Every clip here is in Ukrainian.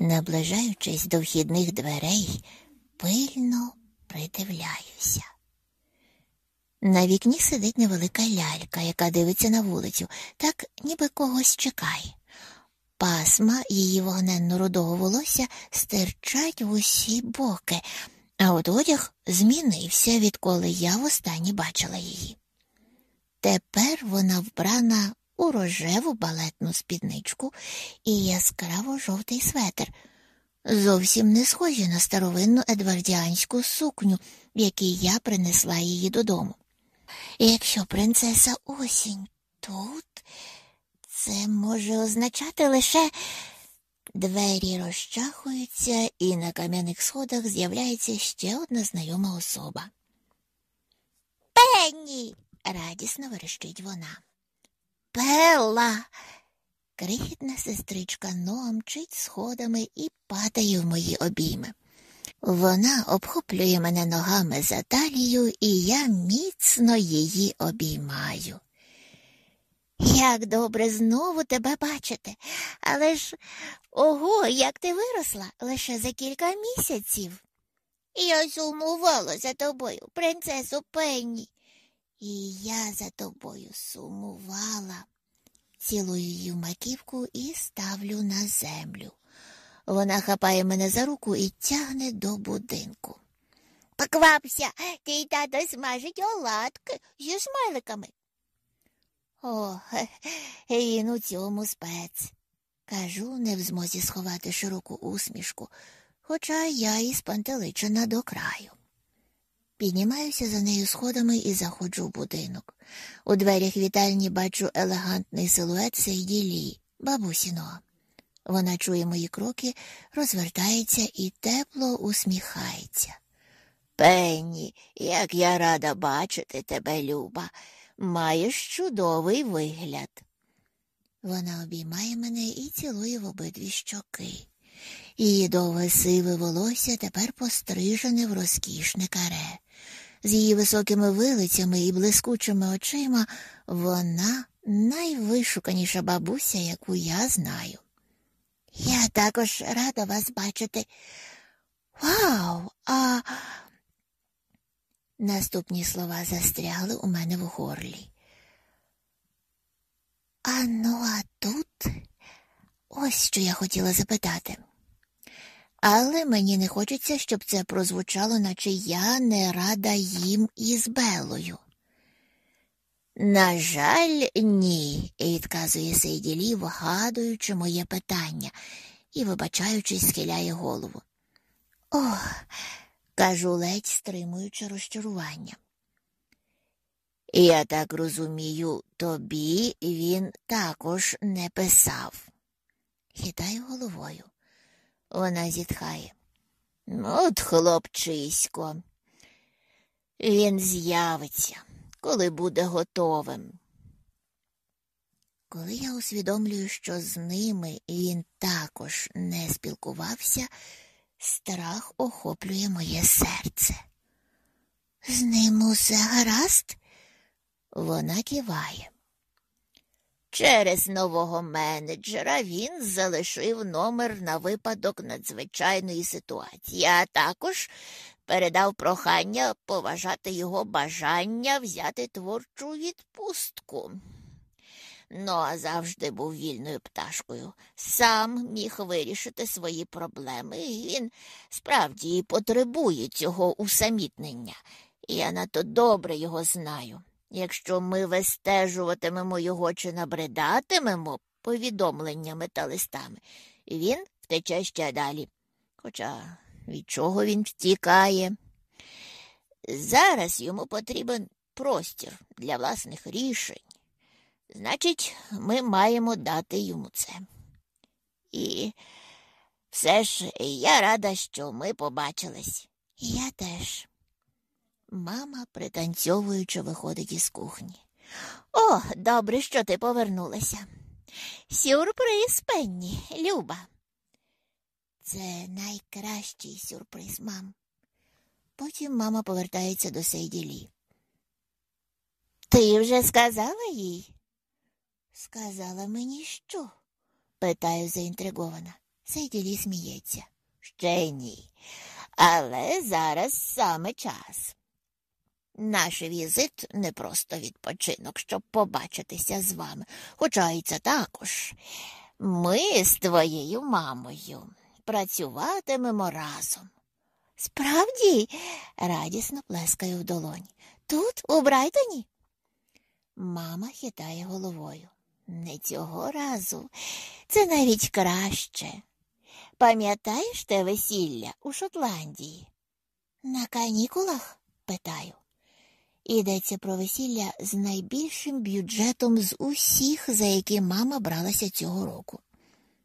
Наближаючись до вхідних дверей, пильно придивляюся. На вікні сидить невелика лялька, яка дивиться на вулицю, так ніби когось чекає. Пасма її вогненно рудого волосся стирчать в усі боки, а от одяг змінився, відколи я востаннє бачила її. Тепер вона вбрана у рожеву балетну спідничку і яскраво жовтий светр, зовсім не схожі на старовинну едвардіанську сукню, в якій я принесла її додому. Якщо принцеса осінь тут, це може означати лише двері розчахуються, і на кам'яних сходах з'являється ще одна знайома особа. Пенні. радісно верещить вона. Пелла. Крихітна сестричка Ноа мчить сходами і падає в мої обійми. Вона обхоплює мене ногами за талію, і я міцно її обіймаю. Як добре знову тебе бачити, але ж ого, як ти виросла лише за кілька місяців. Я сумувала за тобою, принцесо Пенні. І я за тобою сумувала. Цілую її в маківку і ставлю на землю. Вона хапає мене за руку і тягне до будинку. Поквапся, твій тато смажить оладки зі смайликами. О, він у цьому спец. Кажу, не в змозі сховати широку усмішку, хоча я і спантеличена до краю. Піднімаюся за нею сходами і заходжу в будинок. У дверях вітальні бачу елегантний силует Сейділі, бабусіного. Вона чує мої кроки, розвертається і тепло усміхається. Пенні, як я рада бачити тебе, Люба, маєш чудовий вигляд. Вона обіймає мене і цілує в обидві щоки. Її довге сиве волосся тепер пострижене в розкішне каре. З її високими вилицями і блискучими очима вона найвишуканіша бабуся, яку я знаю. Я також рада вас бачити. Вау! А наступні слова застрягли у мене в горлі. А ну, а тут ось що я хотіла запитати. Але мені не хочеться, щоб це прозвучало, наче я не рада їм із Белою. На жаль, ні, відказує Сейділі, вгадуючи моє питання і, вибачаючись, схиляє голову. Ох, кажу, ледь стримуючи розчарування. Я так розумію, тобі він також не писав. Хитаю головою. Вона зітхає. От, хлопчисько, він з'явиться коли буде готовим. Коли я усвідомлюю, що з ними він також не спілкувався, страх охоплює моє серце. З ним усе гаразд? Вона киває. Через нового менеджера він залишив номер на випадок надзвичайної ситуації, а також передав прохання поважати його бажання взяти творчу відпустку. Ну, а завжди був вільною пташкою, сам міг вирішити свої проблеми, і він справді потребує цього усамітнення. Я надто добре його знаю. Якщо ми вистежуватимемо його чи набридатимемо повідомленнями та листами, він втече ще далі. Хоча від чого він втікає? Зараз йому потрібен простір для власних рішень. Значить, ми маємо дати йому це. І все ж я рада, що ми побачились. Я теж. Мама, пританцьовуючи, виходить із кухні. О, добре, що ти повернулася. Сюрприз, Пенні, Люба. Це найкращий сюрприз, мам. Потім мама повертається до Сейділі. Ти вже сказала їй? Сказала мені що? питаю заінтригована. Сейділі сміється. Ще ні. Але зараз саме час. Наш візит не просто відпочинок, щоб побачитися з вами, хоча і це також. Ми з твоєю мамою працюватимемо разом. Справді, радісно плескаю в долоні. Тут, у Брайтоні? Мама хитає головою. Не цього разу. Це навіть краще. Пам'ятаєш те весілля у Шотландії? На канікулах? питаю. Йдеться про весілля з найбільшим бюджетом з усіх, за які мама бралася цього року.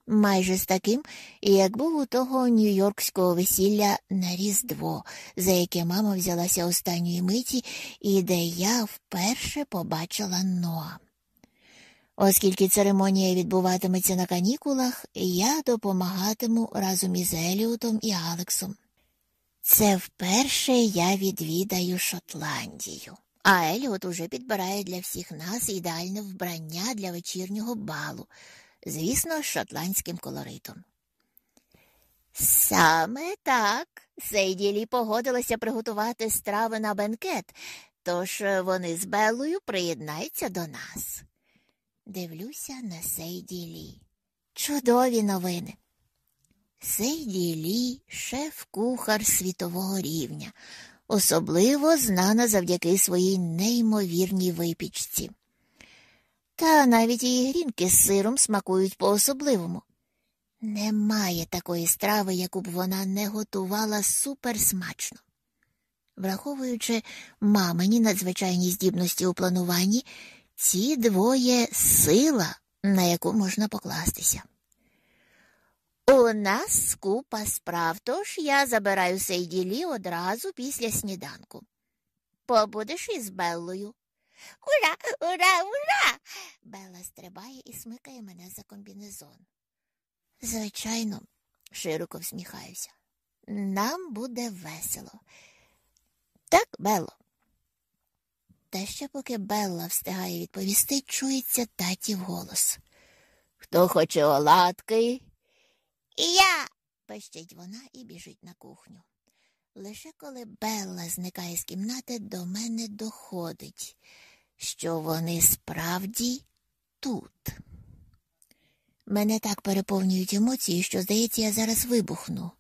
Майже з таким, як був у того нью-йоркського весілля на Різдво, за яке мама взялася останньої миті і де я вперше побачила Ноа. Оскільки церемонія відбуватиметься на канікулах, я допомагатиму разом із Еліотом і Алексом. Це вперше я відвідаю Шотландію, а Еліот уже підбирає для всіх нас ідеальне вбрання для вечірнього балу, звісно, з шотландським колоритом. Саме так Сейділі погодилася приготувати страви на бенкет, тож вони з Беллою приєднаються до нас. Дивлюся на Сейділі. Чудові новини. Сейді Лі – шеф-кухар світового рівня, особливо знана завдяки своїй неймовірній випічці. Та навіть її грінки з сиром смакують по-особливому. Немає такої страви, яку б вона не готувала суперсмачно. Враховуючи мамині надзвичайні здібності у плануванні, ці двоє сила, на яку можна покластися. У нас купа справ, тож я забираю Сейділі одразу після сніданку. Побудеш із Беллою. Ура, ура, ура! Белла стрибає і смикає мене за комбінезон. Звичайно, широко всміхаюся. Нам буде весело. Так, Белло. Та ще поки Белла встигає відповісти, чується татів голос. Хто хоче оладки? Я. пищить вона і біжить на кухню. Лише коли Белла зникає з кімнати, до мене доходить, що вони справді тут. Мене так переповнюють емоції, що, здається, я зараз вибухну.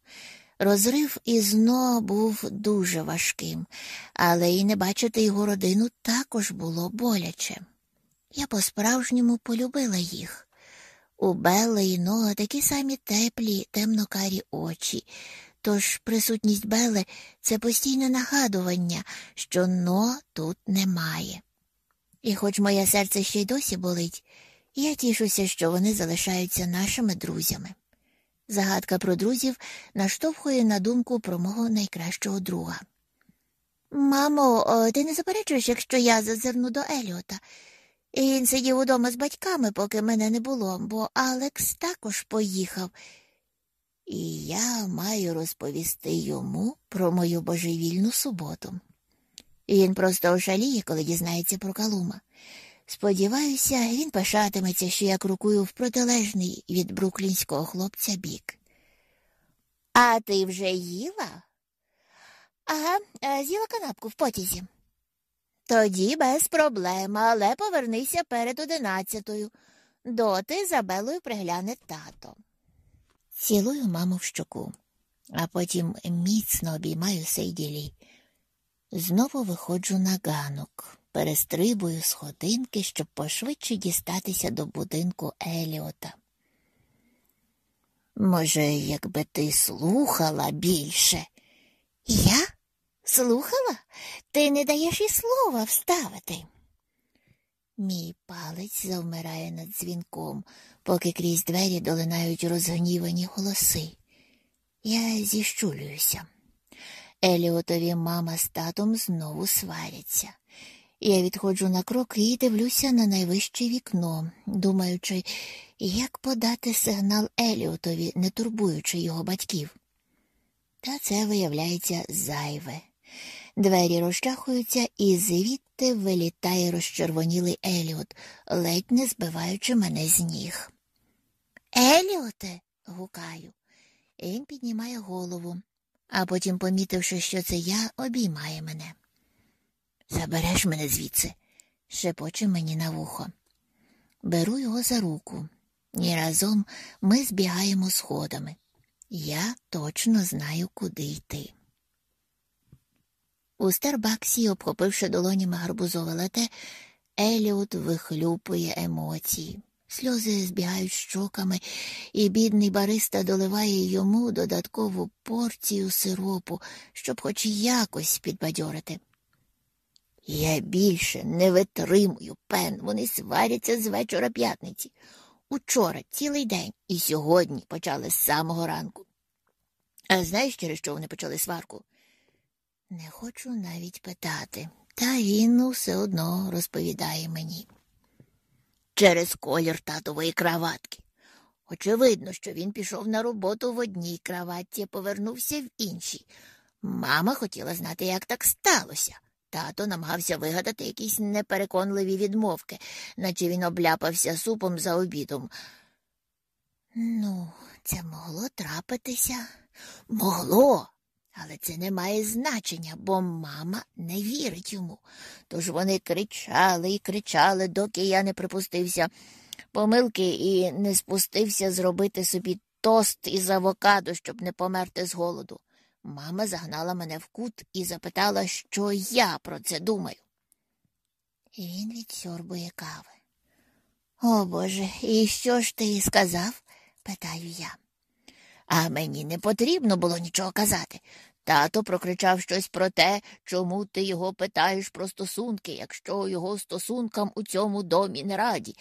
Розрив із Но був дуже важким, але і не бачити його родину також було боляче. Я по-справжньому полюбила їх. У Белли і Ноа такі самі теплі, темнокарі очі, тож присутність Белли це постійне нагадування, що Но тут немає. І хоч моє серце ще й досі болить, я тішуся, що вони залишаються нашими друзями. Загадка про друзів наштовхує на думку про мого найкращого друга. Мамо, ти не заперечуєш, якщо я зазирну до Еліота? Він сидів удома з батьками, поки мене не було, бо Алекс також поїхав. І я маю розповісти йому про мою божевільну суботу. Він просто ошаліє, коли дізнається про Калума. Сподіваюся, він пишатиметься, що я крокую в протилежний від бруклінського хлопця бік. А ти вже їла? Ага, з'їла канапку в потязі. Тоді без проблем, але повернися перед одинадцятою. Доти за Белою пригляне тато. Цілую маму в щоку, а потім міцно обіймаю Сейділі. Знову виходжу на ганок, перестрибую сходинки, щоб пошвидше дістатися до будинку Еліота. Може, якби ти слухала більше? Я? Слухала? Ти не даєш і слова вставити. Мій палець завмирає над дзвінком, поки крізь двері долинають розгнівані голоси. Я зіщулююся. Еліотові мама з татом знову сваряться. Я відходжу на крок і дивлюся на найвище вікно, думаючи, як подати сигнал Еліотові, не турбуючи його батьків. Та це виявляється зайве. Двері розчахуються, і звідти вилітає розчервонілий Еліот, ледь не збиваючи мене з ніг. Еліоте, гукаю. Він піднімає голову, а потім, помітивши, що це я, обіймає мене. Забереш мене звідси, шепоче мені на вухо. Беру його за руку, і разом ми збігаємо сходами. Я точно знаю, куди йти. У Старбаксі, обхопивши долонями гарбузове лате, Еліот вихлюпує емоції. Сльози збігають щоками, і бідний бариста доливає йому додаткову порцію сиропу, щоб хоч якось підбадьорити. Я більше не витримую, пен. Вони сваряться з вечора п'ятниці. Учора цілий день і сьогодні почали з самого ранку. А знаєш, через що вони почали сварку? Не хочу навіть питати, та він все одно розповідає мені. Через колір татової краватки. Очевидно, що він пішов на роботу в одній краватці, а повернувся в іншій. Мама хотіла знати, як так сталося. Тато намагався вигадати якісь непереконливі відмовки, наче він обляпався супом за обідом. Ну, це могло трапитися. Могло, але це не має значення, бо мама не вірить йому. Тож вони кричали і кричали, доки я не припустився помилки і не спустився зробити собі тост із авокадо, щоб не померти з голоду. Мама загнала мене в кут і запитала, що я про це думаю. І він відсьорбує кави. О Боже, і що ж ти сказав? питаю я. А мені не потрібно було нічого казати. Тато прокричав щось про те, чому ти його питаєш про стосунки, якщо його стосункам у цьому домі не раді.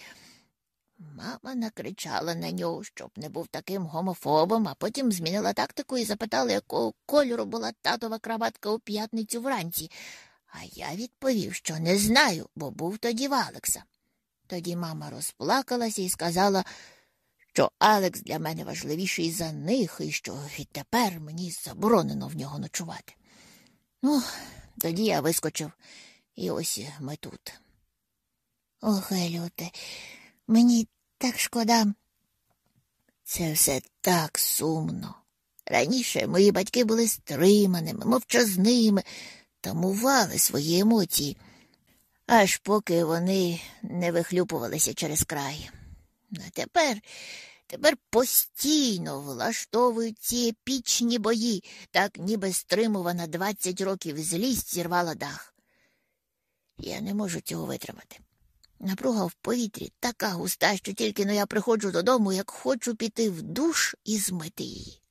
Мама накричала на нього, щоб не був таким гомофобом, а потім змінила тактику і запитала, якого кольору була татова краватка у п'ятницю вранці. А я відповів, що не знаю, бо був тоді в Алекса. Тоді мама розплакалася і сказала, що Алекс для мене важливіший за них і що відтепер мені заборонено в нього ночувати. Ну, тоді я вискочив, і ось ми тут. Ох, Еліоте, мені так шкода. Це все так сумно. Раніше мої батьки були стриманими, мовчазними, тамували свої емоції, аж поки вони не вихлюпувалися через край. А тепер, тепер постійно влаштовують ці епічні бої, так ніби стримувана двадцять років злість зірвала дах. Я не можу цього витримати. Напруга в повітрі така густа, що тільки но я приходжу додому, як хочу піти в душ і змити її.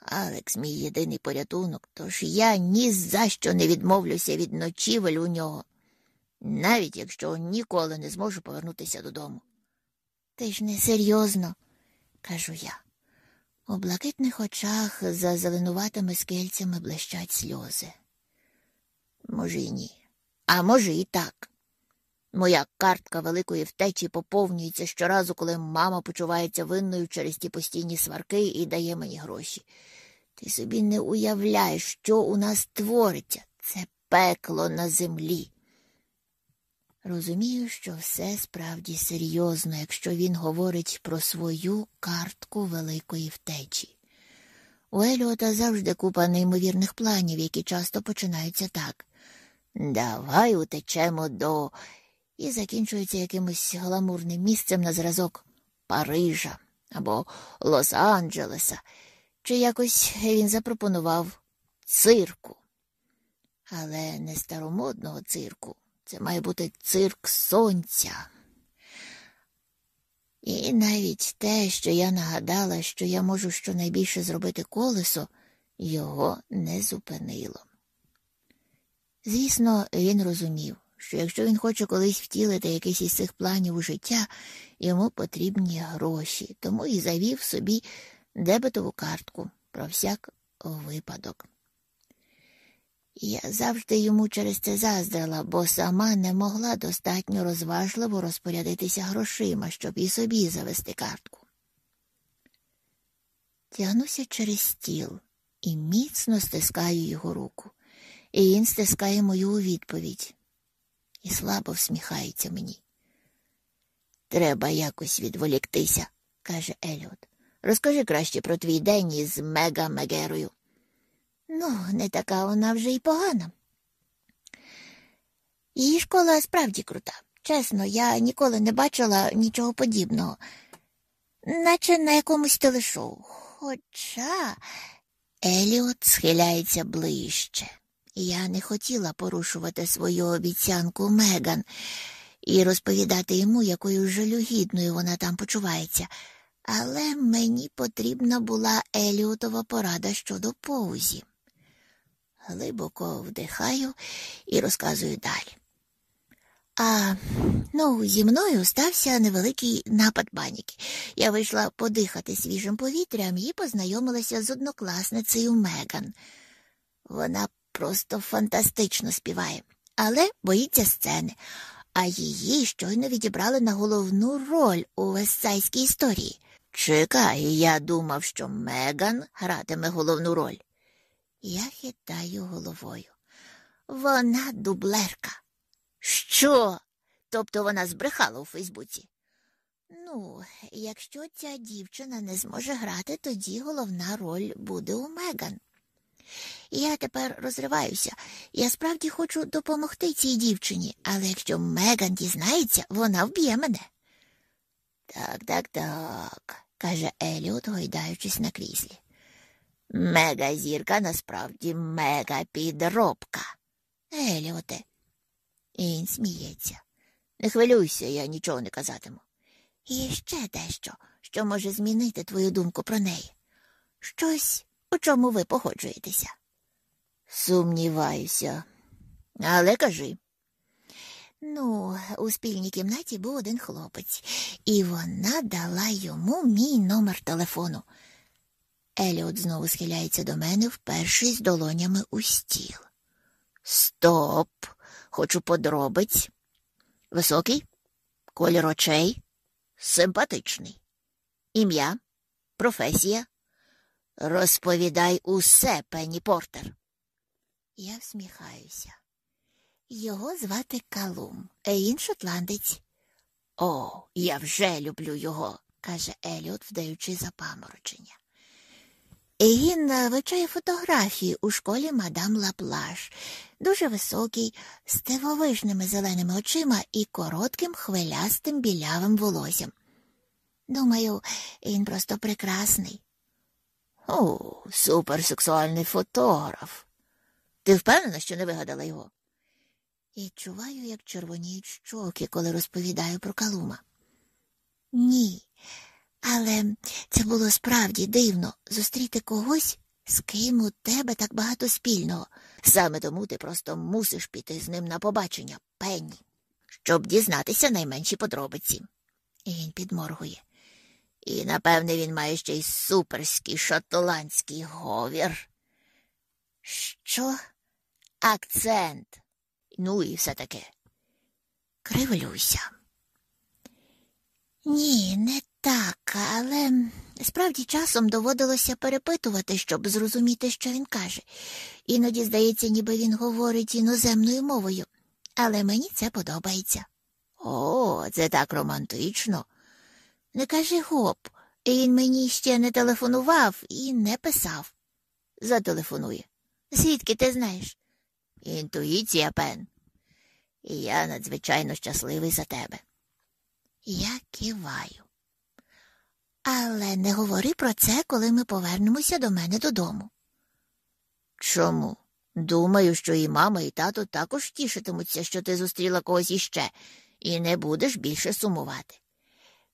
Алекс, мій єдиний порятунок, тож я ні за що не відмовлюся від ночівель у нього, навіть якщо ніколи не зможу повернутися додому. Ти ж не серйозно, кажу я. У блакитних очах за зеленуватими скельцями блищать сльози. Може, і ні, а може, і так. Моя картка великої втечі поповнюється щоразу, коли мама почувається винною через ті постійні сварки і дає мені гроші. Ти собі не уявляєш, що у нас твориться. Це пекло на землі. Розумію, що все справді серйозно, якщо він говорить про свою картку великої втечі. У Еліота завжди купа неймовірних планів, які часто починаються так. Давай утечемо до і закінчується якимось гламурним місцем на зразок Парижа або Лос-Анджелеса, чи якось він запропонував цирку. Але не старомодного цирку. Це має бути цирк сонця. І навіть те, що я нагадала, що я можу щонайбільше зробити колесо, його не зупинило. Звісно, він розумів, що якщо він хоче колись втілити якийсь із цих планів у життя, йому потрібні гроші, тому і завів собі дебетову картку про всяк випадок. Я завжди йому через це заздрила, бо сама не могла достатньо розважливо розпорядитися грошима, щоб і собі завести картку. Тягнуся через стіл і міцно стискаю його руку, і він стискає мою у відповідь і слабо всміхається мені. Треба якось відволіктися, каже Еліот. Розкажи краще про твій день із Мега Мегерою. Ну, не така вона вже й погана. Її школа справді крута. Чесно, я ніколи не бачила нічого подібного, наче на якомусь телешоу. Хоча Еліот схиляється ближче. Я не хотіла порушувати свою обіцянку Меган і розповідати йому, якою жалюгідною вона там почувається, але мені потрібна була Еліотова порада щодо поузі. Глибоко вдихаю і розказую далі. А ну, зі мною стався невеликий напад паніки. Я вийшла подихати свіжим повітрям і познайомилася з однокласницею Меган. Вона просто фантастично співає, але боїться сцени, а її щойно відібрали на головну роль у вестсайській історії. Чекай, я думав, що Меган гратиме головну роль. Я хитаю головою. Вона дублерка. Що? Тобто вона збрехала у Фейсбуці? Ну, якщо ця дівчина не зможе грати, тоді головна роль буде у Меган. Я тепер розриваюся. Я справді хочу допомогти цій дівчині, але якщо Меган дізнається, вона вб'є мене. Так, так, так, каже Еліот, гойдаючись на кріслі. Мега зірка насправді мега підробка. Еліоте. І він сміється. Не хвилюйся, я нічого не казатиму. І ще дещо, що може змінити твою думку про неї. Щось, у чому ви погоджуєтеся. Сумніваюся, але кажи. Ну, у спільній кімнаті був один хлопець, і вона дала йому мій номер телефону. Еліот знову схиляється до мене, впершись долонями у стіл. Стоп, хочу подробиць. Високий, колір очей, симпатичний. Ім'я, професія. Розповідай усе, Пенні Портер. Я всміхаюся. Його звати Калум, а він шотландець. О, я вже люблю його, каже Еліот, вдаючи запаморочення. Він вивчає фотографії у школі мадам Лаплаш, дуже високий, з дивовижними зеленими очима і коротким хвилястим білявим волоссям. Думаю, він просто прекрасний. О, суперсексуальний фотограф. Ти впевнена, що не вигадала його? І чуваю, як червоніють щоки, коли розповідаю про Калума. Ні, але це було справді дивно зустріти когось, з ким у тебе так багато спільного. Саме тому ти просто мусиш піти з ним на побачення, Пенні, щоб дізнатися найменші подробиці. І він підморгує. І, напевне, він має ще й суперський шотландський говір. Що? Акцент. Ну і все таке. Кривлюся. Ні, не так, але справді часом доводилося перепитувати, щоб зрозуміти, що він каже. Іноді здається, ніби він говорить іноземною мовою, але мені це подобається. О, це так романтично. Не кажи гоп, він мені ще не телефонував і не писав. Зателефонує. Звідки ти знаєш? Інтуїція, пен. І я надзвичайно щасливий за тебе. Я киваю. Але не говори про це, коли ми повернемося до мене додому. Чому? Думаю, що і мама, і тато також тішитимуться, що ти зустріла когось іще, і не будеш більше сумувати.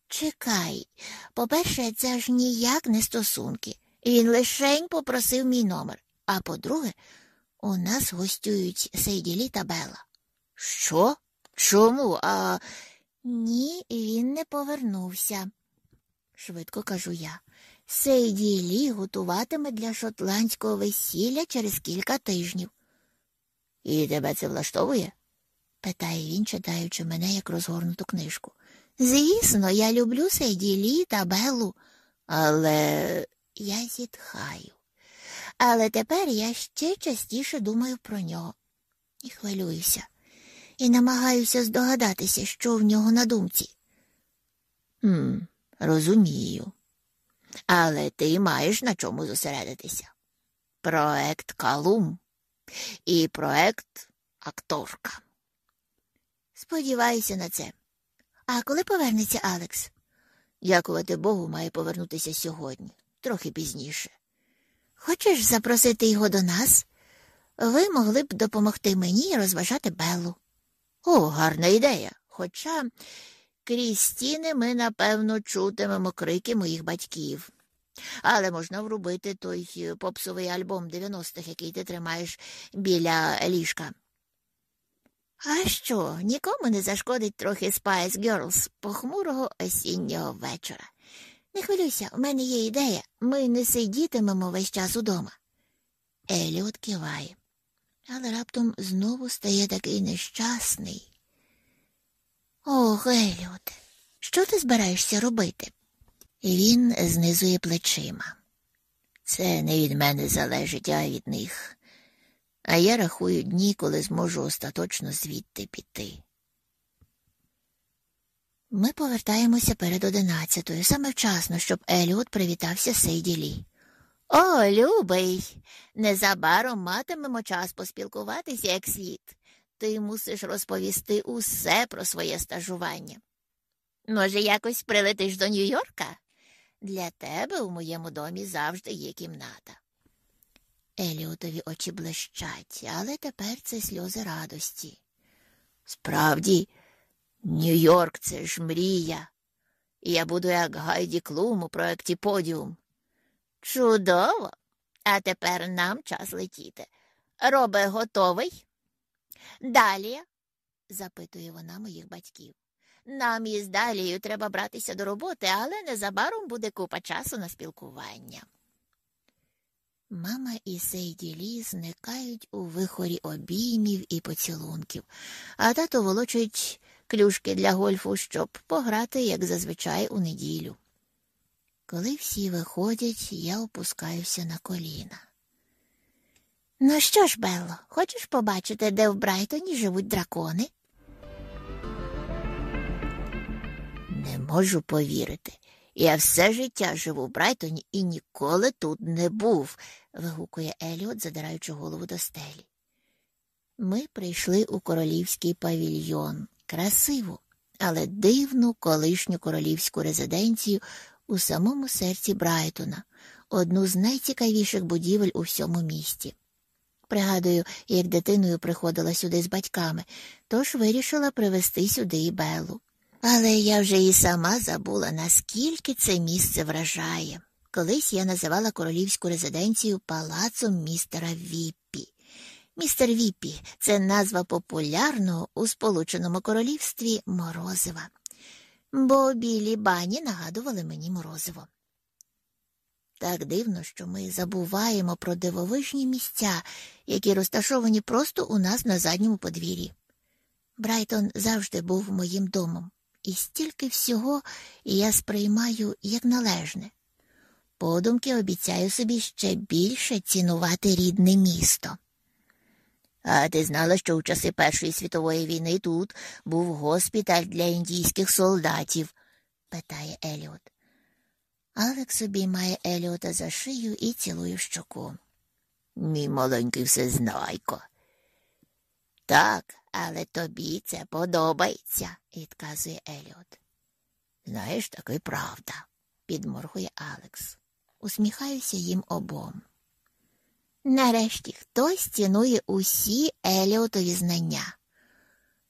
Чекай, по-перше, це ж ніяк не стосунки. Він лишень попросив мій номер. А по-друге, у нас гостюють Сейділі та Бела. Що? Чому? А ні, він не повернувся, швидко кажу я. Сейділі готуватиме для шотландського весілля через кілька тижнів. І тебе це влаштовує? питає він, читаючи мене як розгорнуту книжку. Звісно, я люблю Сейділі та Белу, але я зітхаю. Але тепер я ще частіше думаю про нього і хвилююся, і намагаюся здогадатися, що в нього на думці. «Хм, Розумію. Але ти маєш на чому зосередитися. Проект Калум і проект акторка. Сподіваюся на це. А коли повернеться Алекс? Дякувати Богу, має повернутися сьогодні, трохи пізніше. Хочеш запросити його до нас? Ви могли б допомогти мені розважати Беллу. О, гарна ідея. Хоча крізь стіни ми, напевно, чутимемо крики моїх батьків. Але можна врубити той попсовий альбом 90-х, який ти тримаєш біля ліжка. А що, нікому не зашкодить трохи Spice Girls похмурого осіннього вечора. Не хвилюйся, у мене є ідея. Ми не сидітимемо весь час удома. Еліот киває, але раптом знову стає такий нещасний. Ох, Еліоте, що ти збираєшся робити? Він знизує плечима. Це не від мене залежить, а від них. А я рахую дні, коли зможу остаточно звідти піти. Ми повертаємося перед одинадцятою, саме вчасно, щоб Еліот привітався Сейді Лі. О, любий, незабаром матимемо час поспілкуватися як слід. Ти мусиш розповісти усе про своє стажування. Може, якось прилетиш до Нью-Йорка? Для тебе у моєму домі завжди є кімната. Еліотові очі блищать, але тепер це сльози радості. Справді, Нью-Йорк це ж мрія. Я буду як Гайді Клум у проєкті Подіум. Чудово! А тепер нам час летіти. Робе готовий? Далі, запитує вона моїх батьків. Нам із Далією треба братися до роботи, але незабаром буде купа часу на спілкування. Мама і Сейді Лі зникають у вихорі обіймів і поцілунків, а тато волочить клюшки для гольфу, щоб пограти, як зазвичай, у неділю. Коли всі виходять, я опускаюся на коліна. Ну що ж, Белло, хочеш побачити, де в Брайтоні живуть дракони? Не можу повірити. Я все життя живу в Брайтоні і ніколи тут не був, вигукує Еліот, задираючи голову до стелі. Ми прийшли у королівський павільйон, красиву, але дивну колишню королівську резиденцію у самому серці Брайтона, одну з найцікавіших будівель у всьому місті. Пригадую, як дитиною приходила сюди з батьками, тож вирішила привезти сюди і Белу. Але я вже і сама забула, наскільки це місце вражає. Колись я називала королівську резиденцію палацом містера Віппі. Містер Віппі це назва популярного у Сполученому Королівстві Морозива, бо білі бані нагадували мені морозиво. Так дивно, що ми забуваємо про дивовижні місця, які розташовані просто у нас на задньому подвір'ї. Брайтон завжди був моїм домом і стільки всього я сприймаю як належне. Подумки обіцяю собі ще більше цінувати рідне місто. А ти знала, що у часи Першої світової війни тут був госпіталь для індійських солдатів? питає Еліот. Алекс обіймає Еліота за шию і цілує щоку. Мій маленький всезнайко. Так, але тобі це подобається, відказує Еліот. Знаєш, таки правда, підморгує Алекс. Усміхаюся їм обом. Нарешті хтось цінує усі Еліотові знання.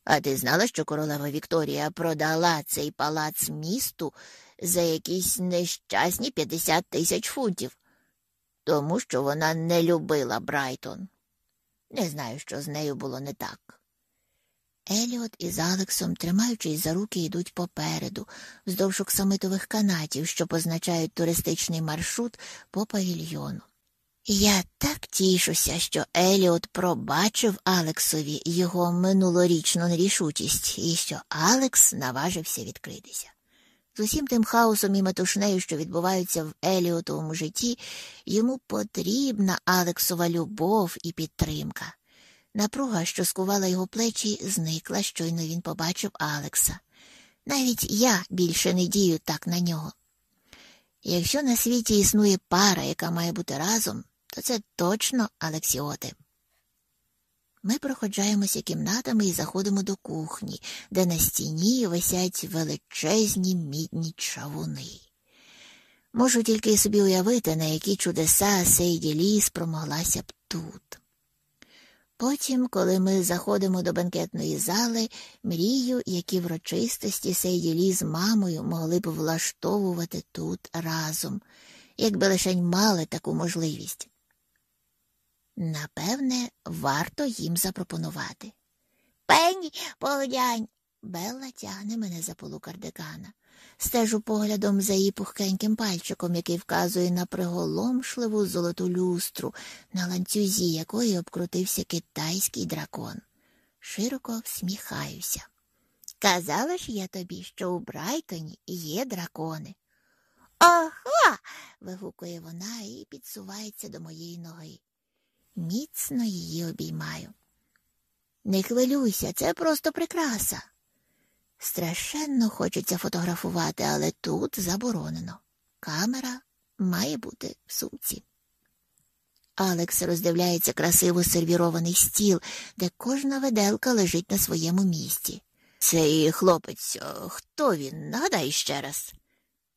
А ти знала, що королева Вікторія продала цей палац місту за якісь нещасні 50 тисяч фунтів, тому що вона не любила Брайтон. Не знаю, що з нею було не так. Еліот із Алексом, тримаючись за руки, йдуть попереду, вздовж оксамитових канатів, що позначають туристичний маршрут по павільйону. Я так тішуся, що Еліот пробачив Алексові його минулорічну нерішучість і що Алекс наважився відкритися. З усім тим хаосом і метушнею, що відбуваються в Еліотовому житті, йому потрібна Алексова любов і підтримка. Напруга, що скувала його плечі, зникла, щойно він побачив Алекса. Навіть я більше не дію так на нього. Якщо на світі існує пара, яка має бути разом, то це точно Алексіоти. Ми проходжаємося кімнатами і заходимо до кухні, де на стіні висять величезні мідні чавуни. Можу тільки собі уявити, на які чудеса Сейді Ліс промоглася б тут. Потім, коли ми заходимо до бенкетної зали, мрію, які врочистості Сейділі з мамою могли б влаштовувати тут разом, якби лишень мали таку можливість. Напевне, варто їм запропонувати. Пенні, поглянь. Белла тягне мене за полу кардигана. Стежу поглядом за її пухкеньким пальчиком, який вказує на приголомшливу золоту люстру, на ланцюзі якої обкрутився китайський дракон. Широко всміхаюся. Казала ж я тобі, що у Брайтоні є дракони. Ага. вигукує вона і підсувається до моєї ноги. Міцно її обіймаю. Не хвилюйся, це просто прикраса. Страшенно хочеться фотографувати, але тут заборонено. Камера має бути в сумці. Алекс роздивляється красиво сервірований стіл, де кожна виделка лежить на своєму місці. Цей хлопець, хто він? Нагадай ще раз.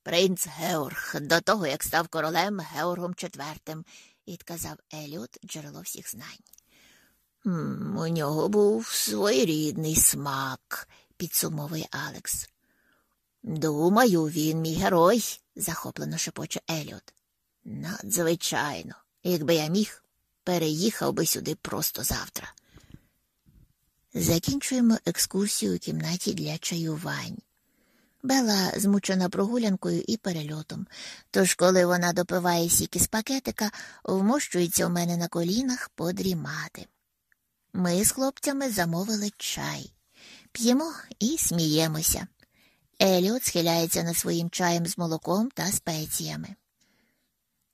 Принц Георг, до того, як став королем Георгом IV, відказав Еліот джерело всіх знань. У нього був своєрідний смак, підсумовує Алекс. Думаю, він мій герой, захоплено шепоче Еліот. Надзвичайно, якби я міг, переїхав би сюди просто завтра. Закінчуємо екскурсію у кімнаті для чаювань. Бела змучена прогулянкою і перельотом, тож, коли вона допиває сік із пакетика, вмощується у мене на колінах подрімати. Ми з хлопцями замовили чай, п'ємо і сміємося. Еліот схиляється над своїм чаєм з молоком та спеціями.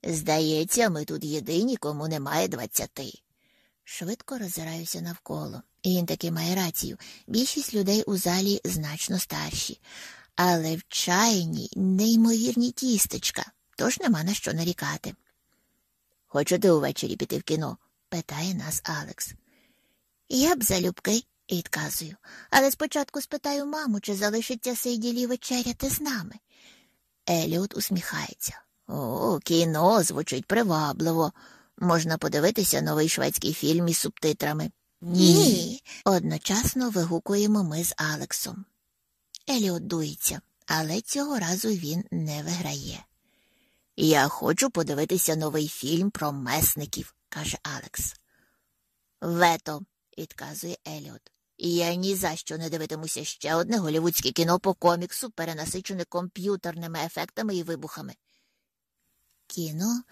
Здається, ми тут єдині, кому немає двадцяти. Швидко роззираюся навколо. І він таки має рацію. Більшість людей у залі значно старші, але в чайні неймовірні тістечка, тож нема на що нарікати. Хочете увечері піти в кіно? питає нас Алекс. Я б залюбки, відказую, але спочатку спитаю маму, чи залишиться Сейділі вечеряти з нами. Еліот усміхається. О, кіно звучить привабливо. Можна подивитися новий шведський фільм із субтитрами. Ні. Одночасно вигукуємо ми з Алексом. Еліот дується, але цього разу він не виграє. Я хочу подивитися новий фільм про месників, каже Алекс. Вето, відказує Еліот. Я ні за що не дивитимуся ще одне голівудське кіно по коміксу, перенасичене комп'ютерними ефектами і вибухами. Кіно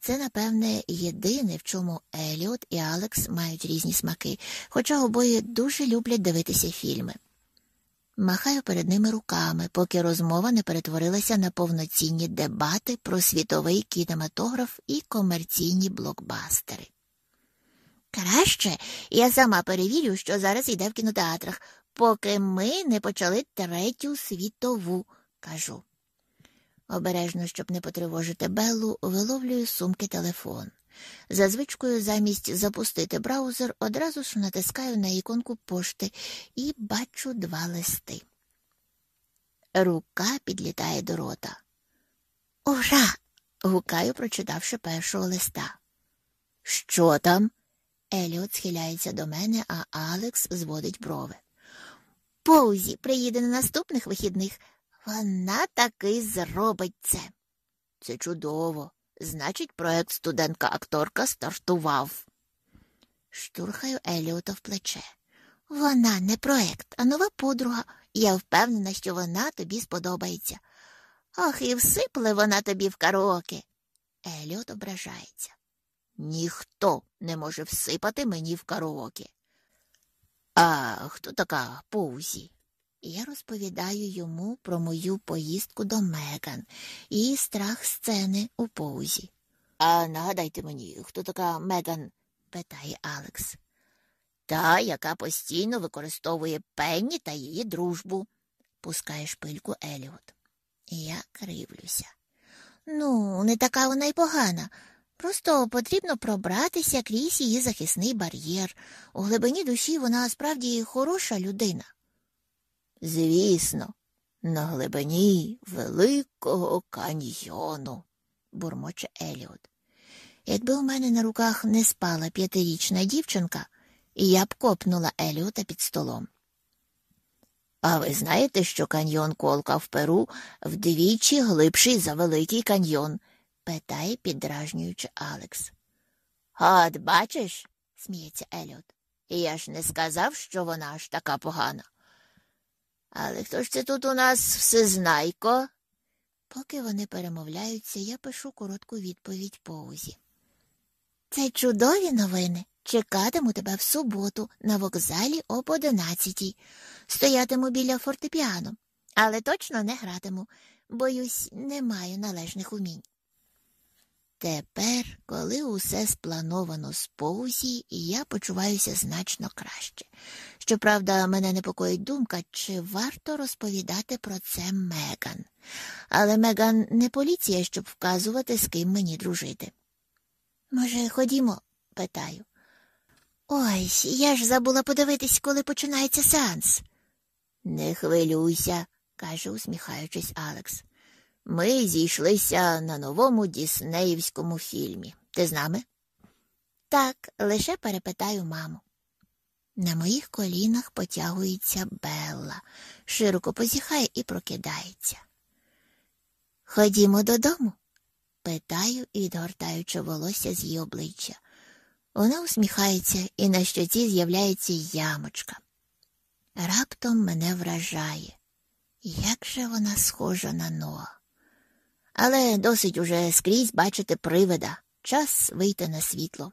це, напевне, єдине, в чому Еліот і Алекс мають різні смаки, хоча обоє дуже люблять дивитися фільми. Махаю перед ними руками, поки розмова не перетворилася на повноцінні дебати про світовий кінематограф і комерційні блокбастери. Краще я сама перевірю, що зараз йде в кінотеатрах, поки ми не почали третю світову, кажу. Обережно, щоб не потривожити Беллу, виловлюю сумки телефон. За звичкою замість запустити браузер, одразу ж натискаю на іконку пошти і бачу два листи. Рука підлітає до рота. Ура! гукаю, прочитавши першого листа. Що там? Еліот схиляється до мене, а Алекс зводить брови. Поузі приїде на наступних вихідних. Вона таки зробить це. Це чудово. Значить, проект студентка-акторка стартував. Штурхаю Еліота в плече. Вона не проект, а нова подруга. Я впевнена, що вона тобі сподобається. Ох, і всипле вона тобі в караоке. Еліот ображається. Ніхто не може всипати мені в караоке. А хто така Поузі? Я розповідаю йому про мою поїздку до Меган і страх сцени у поузі. А нагадайте мені, хто така Меган? питає Алекс. Та, яка постійно використовує пенні та її дружбу, пускає шпильку Еліот. Я кривлюся. Ну, не така вона й погана. Просто потрібно пробратися крізь її захисний бар'єр. У глибині душі вона справді хороша людина. Звісно, на глибині Великого каньйону, бурмоче Еліот. Якби у мене на руках не спала п'ятирічна дівчинка, я б копнула Еліота під столом. А ви знаєте, що каньйон Колка в Перу вдвічі глибший за Великий каньйон? питає, піддражнюючи Алекс. От бачиш, сміється Еліот. Я ж не сказав, що вона аж така погана. Але хто ж це тут у нас всезнайко? Поки вони перемовляються, я пишу коротку відповідь Поузі. Це чудові новини. Чекатиму тебе в суботу на вокзалі об одинадцятій. Стоятиму біля фортепіано, але точно не гратиму. Боюсь, не маю належних умінь. Тепер, коли усе сплановано з Поузі, я почуваюся значно краще. Щоправда, мене непокоїть думка, чи варто розповідати про це Меган. Але Меган не поліція, щоб вказувати, з ким мені дружити. Може, ходімо? питаю. Ой, я ж забула подивитись, коли починається сеанс. Не хвилюйся, каже, усміхаючись Алекс. Ми зійшлися на новому Діснеївському фільмі. Ти з нами? Так, лише перепитаю маму. На моїх колінах потягується Белла, широко позіхає і прокидається. Ходімо додому? питаю, відгортаючи волосся з її обличчя. Вона усміхається, і на щоці з'являється ямочка. Раптом мене вражає, як же вона схожа на Ноа. Але досить уже скрізь бачити привида, час вийти на світло.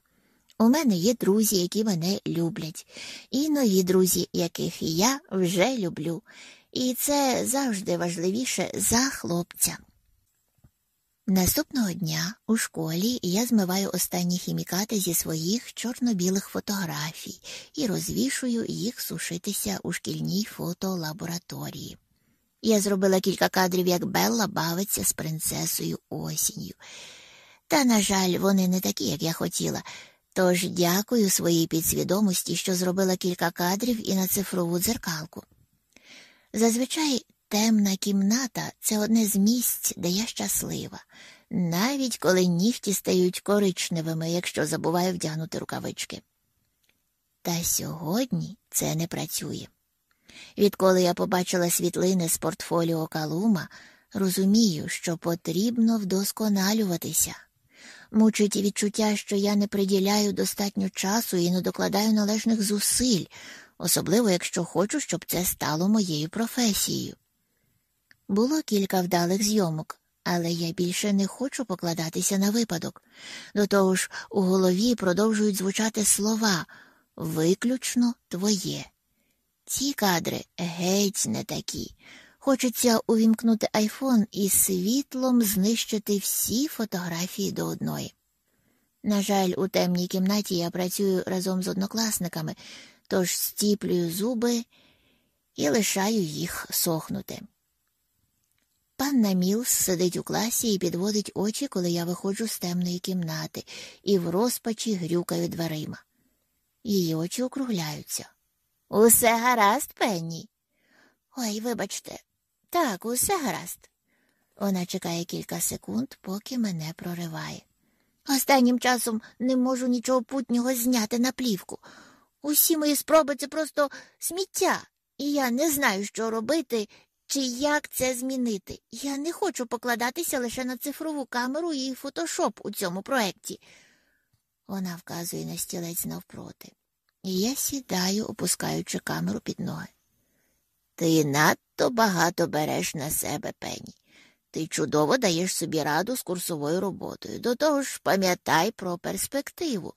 У мене є друзі, які мене люблять, і нові друзі, яких я вже люблю, і це завжди важливіше за хлопця. Наступного дня у школі я змиваю останні хімікати зі своїх чорно-білих фотографій і розвішую їх сушитися у шкільній фотолабораторії. Я зробила кілька кадрів, як Белла бавиться з принцесою осінню. Та, на жаль, вони не такі, як я хотіла. Тож дякую своїй підсвідомості, що зробила кілька кадрів і на цифрову дзеркалку. Зазвичай темна кімната це одне з місць, де я щаслива, навіть коли нігті стають коричневими, якщо забуваю вдягнути рукавички. Та сьогодні це не працює. Відколи я побачила світлини з портфоліо Калума, розумію, що потрібно вдосконалюватися. Мучить відчуття, що я не приділяю достатньо часу і не докладаю належних зусиль, особливо якщо хочу, щоб це стало моєю професією. Було кілька вдалих зйомок, але я більше не хочу покладатися на випадок. До того ж, у голові продовжують звучати слова виключно твоє. Ці кадри геть не такі. Хочеться увімкнути айфон і світлом знищити всі фотографії до одної. На жаль, у темній кімнаті я працюю разом з однокласниками, тож стіплюю зуби і лишаю їх сохнути. Панна Мілс сидить у класі і підводить очі, коли я виходжу з темної кімнати, і в розпачі грюкаю дверима. Її очі округляються. Усе гаразд, Пенні. Ой, вибачте, так, усе гаразд. Вона чекає кілька секунд, поки мене прориває. Останнім часом не можу нічого путнього зняти на плівку. Усі мої спроби це просто сміття, і я не знаю, що робити чи як це змінити. Я не хочу покладатися лише на цифрову камеру і фотошоп у цьому проєкті. Вона вказує на стілець навпроти і я сідаю, опускаючи камеру під ноги. Ти надто багато береш на себе, Пенні. Ти чудово даєш собі раду з курсовою роботою. До того ж, пам'ятай про перспективу.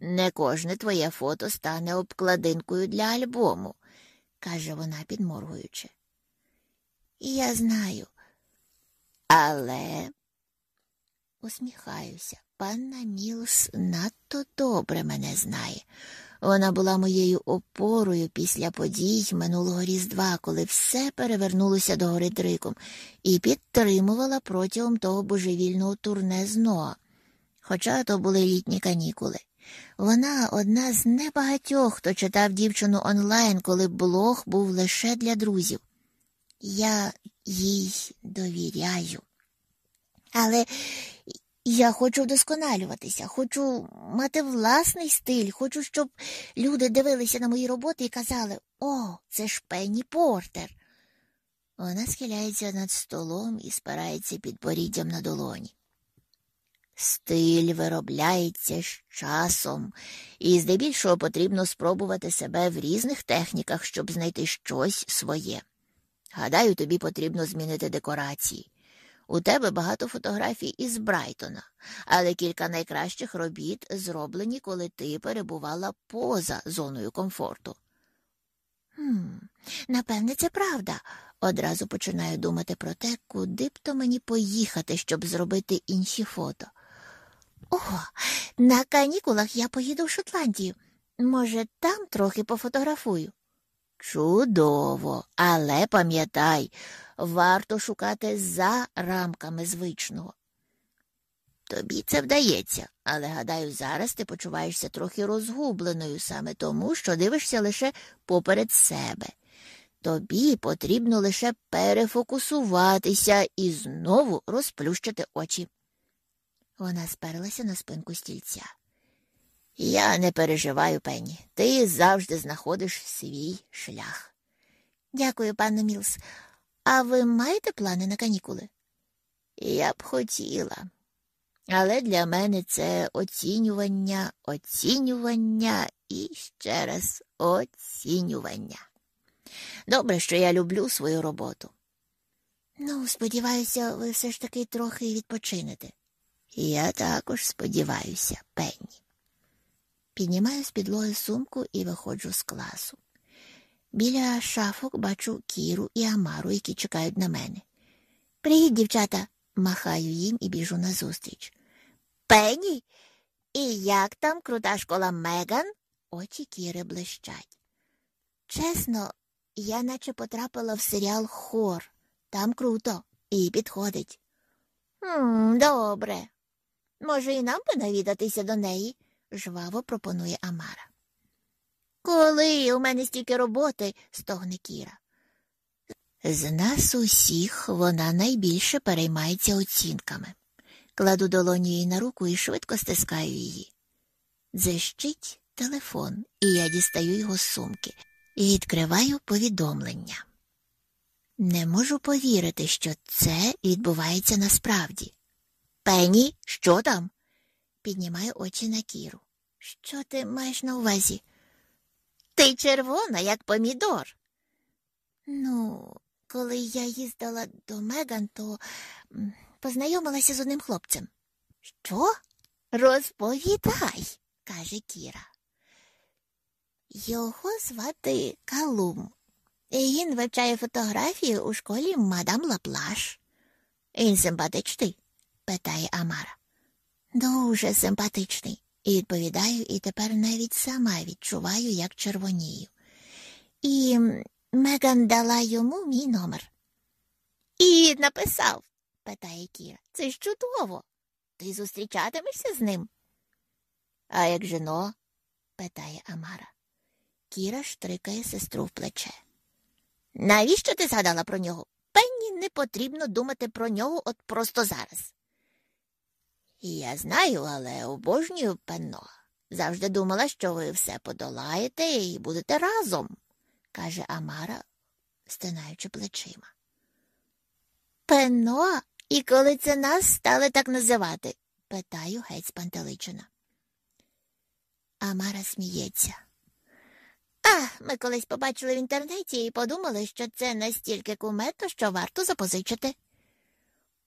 Не кожне твоє фото стане обкладинкою для альбому, каже вона, підморгуючи. Я знаю. Але усміхаюся, панна Мілс надто добре мене знає. Вона була моєю опорою після подій минулого Різдва, коли все перевернулося до гори дриком, і підтримувала протягом того божевільного турне з Ноа. Хоча то були літні канікули. Вона одна з небагатьох, хто читав дівчину онлайн, коли блог був лише для друзів. Я їй довіряю. Але я хочу вдосконалюватися, хочу мати власний стиль, хочу, щоб люди дивилися на мої роботи і казали О, це ж Пенні Портер. Вона схиляється над столом і спирається під боріддям на долоні. Стиль виробляється з часом, і здебільшого потрібно спробувати себе в різних техніках, щоб знайти щось своє. Гадаю, тобі потрібно змінити декорації. У тебе багато фотографій із Брайтона, але кілька найкращих робіт зроблені, коли ти перебувала поза зоною комфорту. «Хм, Напевне, це правда. Одразу починаю думати про те, куди б то мені поїхати, щоб зробити інші фото. О, на канікулах я поїду в Шотландію. Може, там трохи пофотографую. Чудово, але пам'ятай, варто шукати за рамками звичного. Тобі це вдається, але, гадаю, зараз ти почуваєшся трохи розгубленою саме тому, що дивишся лише поперед себе. Тобі потрібно лише перефокусуватися і знову розплющити очі. Вона сперлася на спинку стільця. Я не переживаю, Пенні. Ти завжди знаходиш свій шлях. Дякую, пане Мілс. А ви маєте плани на канікули? Я б хотіла. Але для мене це оцінювання, оцінювання і ще раз оцінювання. Добре, що я люблю свою роботу. Ну, сподіваюся, ви все ж таки трохи відпочинете. Я також сподіваюся, Пенні. Піднімаю з підлоги сумку і виходжу з класу. Біля шафок бачу Кіру і Амару, які чекають на мене. Привіт, дівчата, махаю їм і біжу назустріч. Пенні, і як там крута школа Меган? Очі Кіри блищать. Чесно, я наче потрапила в серіал Хор. Там круто і підходить. «Хм, Добре. Може, і нам би навідатися до неї, жваво пропонує Амара. Коли у мене стільки роботи, стогне Кіра. З нас усіх вона найбільше переймається оцінками. Кладу долоню їй на руку і швидко стискаю її. Дзищить телефон, і я дістаю його з сумки і відкриваю повідомлення. Не можу повірити, що це відбувається насправді. Пені, що там? Піднімаю очі на Кіру. Що ти маєш на увазі? Ти червона, як помідор. Ну, коли я їздила до Меган, то познайомилася з одним хлопцем. Що? Розповідай, каже Кіра. Його звати Калум. Він вивчає фотографію у школі мадам Лаплаш. Він симпатичний? питає Амара. Дуже симпатичний. І відповідаю, і тепер навіть сама відчуваю, як червонію. І Меган дала йому мій номер. І написав, питає Кіра. Це ж чудово. Ти зустрічатимешся з ним? А як жено? питає Амара. Кіра штрикає сестру в плече. Навіщо ти згадала про нього? Пенні не потрібно думати про нього от просто зараз. Я знаю, але обожнюю пенно. Завжди думала, що ви все подолаєте і будете разом, каже Амара, стинаючи плечима. Пенно, і коли це нас стали так називати? питаю геть спантеличена. Амара сміється. А, ми колись побачили в інтернеті і подумали, що це настільки кумето, що варто запозичити.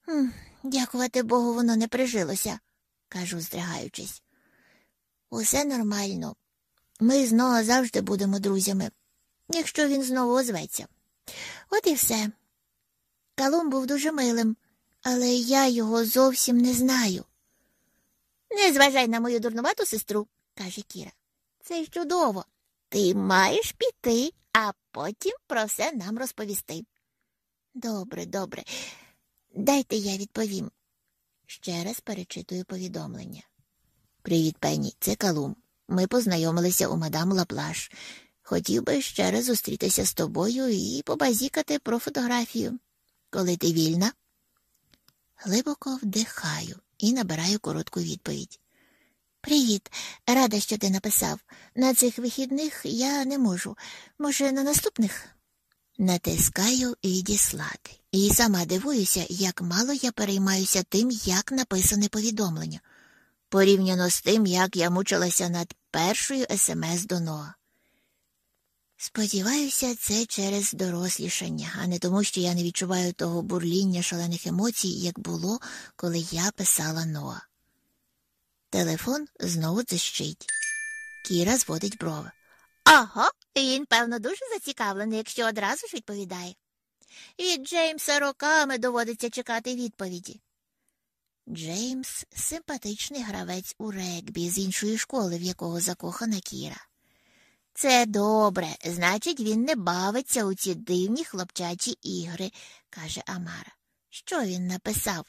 «Хм, Дякувати Богу, воно не прижилося, кажу, здригаючись. Усе нормально. Ми знову завжди будемо друзями, якщо він знову озветься. От і все. Калум був дуже милим, але я його зовсім не знаю. Не зважай на мою дурнувату сестру, каже Кіра. Це чудово. Ти маєш піти, а потім про все нам розповісти. Добре, добре. Дайте я відповім. Ще раз перечитую повідомлення. Привіт, Пенні, це Калум. Ми познайомилися у мадам Лаплаш. Хотів би ще раз зустрітися з тобою і побазікати про фотографію. Коли ти вільна? Глибоко вдихаю і набираю коротку відповідь. Привіт, рада, що ти написав. На цих вихідних я не можу. Може, на наступних? Натискаю відіслати. І сама дивуюся, як мало я переймаюся тим, як написане повідомлення, порівняно з тим, як я мучилася над першою смс до Ноа. Сподіваюся, це через дорослішання, а не тому, що я не відчуваю того бурління шалених емоцій, як було, коли я писала Ноа. Телефон знову дзищить. Кіра зводить брови. Ага, він, певно, дуже зацікавлений, якщо одразу ж відповідає. Від Джеймса роками доводиться чекати відповіді. Джеймс симпатичний гравець у регбі з іншої школи, в якого закохана Кіра. Це добре, значить, він не бавиться у ці дивні хлопчачі ігри, каже Амара. Що він написав?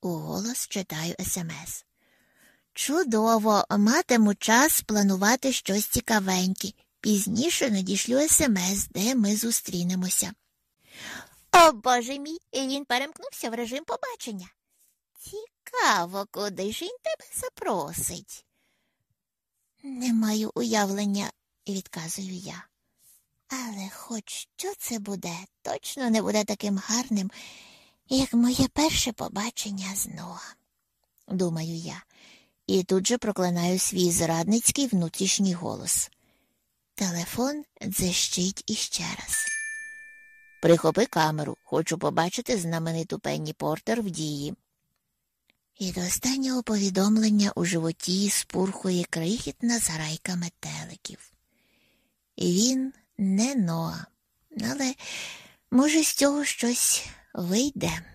Уголос читаю смс. Чудово, матиму час планувати щось цікавеньке. Пізніше надішлю смс, де ми зустрінемося. О, боже мій, він перемкнувся в режим побачення. Цікаво, куди ж він тебе запросить. Не маю уявлення, відказую я. Але хоч що це буде, точно не буде таким гарним, як моє перше побачення з Ноа, думаю я, і тут же проклинаю свій зрадницький внутрішній голос. Телефон дзищить іще раз. Прихопи камеру, хочу побачити знамениту Пенні Портер в дії. І до останнього повідомлення у животі спурхує крихітна зграйка метеликів. І він не Ноа, але, може, з цього щось вийде.